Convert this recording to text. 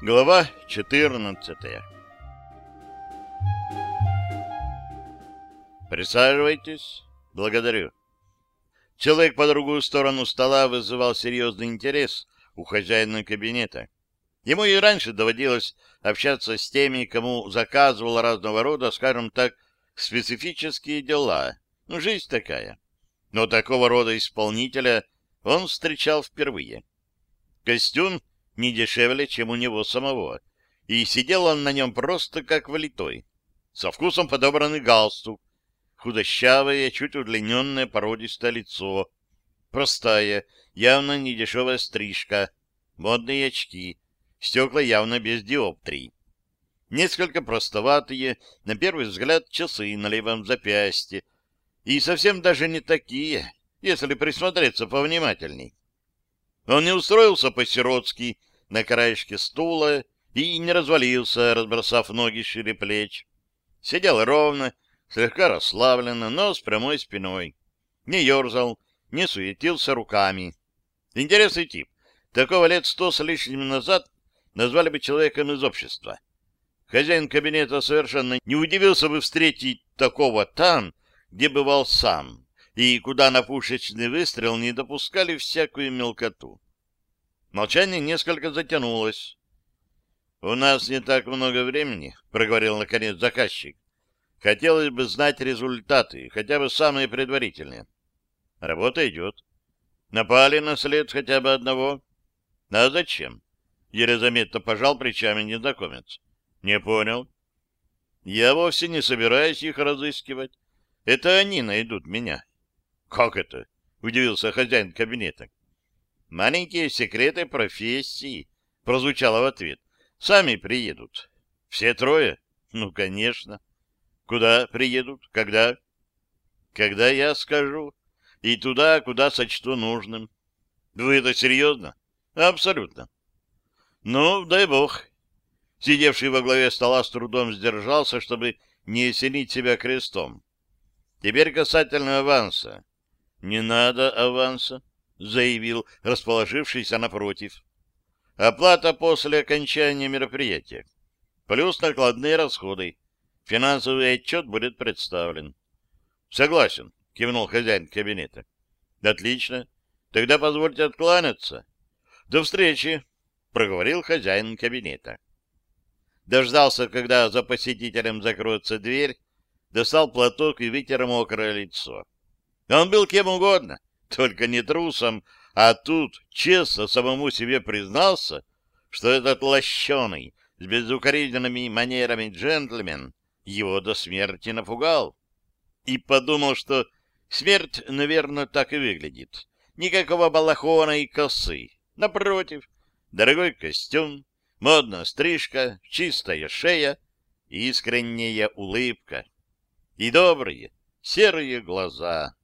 Глава 14 Присаживайтесь. Благодарю. Человек по другую сторону стола вызывал серьезный интерес у хозяина кабинета. Ему и раньше доводилось общаться с теми, кому заказывал разного рода, скажем так, специфические дела. Ну, жизнь такая. Но такого рода исполнителя он встречал впервые. Костюм не дешевле, чем у него самого, и сидел он на нем просто как влитой. Со вкусом подобранный галстук, худощавое, чуть удлиненное породистое лицо, простая, явно недешевая стрижка, модные очки, стекла явно без диоптрий. Несколько простоватые, на первый взгляд, часы на левом запястье, и совсем даже не такие, если присмотреться повнимательней. Он не устроился по-сиротски на краешке стула и не развалился, разбросав ноги шире плеч. Сидел ровно, слегка расслабленно, но с прямой спиной. Не ерзал, не суетился руками. Интересный тип. Такого лет сто с лишним назад назвали бы человеком из общества. Хозяин кабинета совершенно не удивился бы встретить такого там, где бывал сам и куда на пушечный выстрел не допускали всякую мелкоту. Молчание несколько затянулось. — У нас не так много времени, — проговорил наконец заказчик. — Хотелось бы знать результаты, хотя бы самые предварительные. Работа идет. Напали на след хотя бы одного. — А зачем? — еле заметно пожал плечами незнакомец. — Не понял. — Я вовсе не собираюсь их разыскивать. Это они найдут меня. Как это? Удивился хозяин кабинета. Маленькие секреты профессии, прозвучало в ответ. Сами приедут. Все трое? Ну, конечно. Куда приедут? Когда? Когда я скажу. И туда, куда сочту нужным. Вы это серьезно? Абсолютно. Ну, дай бог. Сидевший во главе стола с трудом сдержался, чтобы не осенить себя крестом. Теперь касательно аванса. Не надо аванса, заявил расположившийся напротив. Оплата после окончания мероприятия. Плюс накладные расходы. Финансовый отчет будет представлен. Согласен, кивнул хозяин кабинета. Отлично. Тогда позвольте откланяться. До встречи, проговорил хозяин кабинета. Дождался, когда за посетителем закроется дверь, достал платок и вытер мокрое лицо. Он был кем угодно, только не трусом, а тут честно самому себе признался, что этот лощеный, с безукоризненными манерами джентльмен его до смерти напугал. И подумал, что смерть, наверное, так и выглядит. Никакого балахона и косы. Напротив, дорогой костюм, модная стрижка, чистая шея, искренняя улыбка и добрые серые глаза.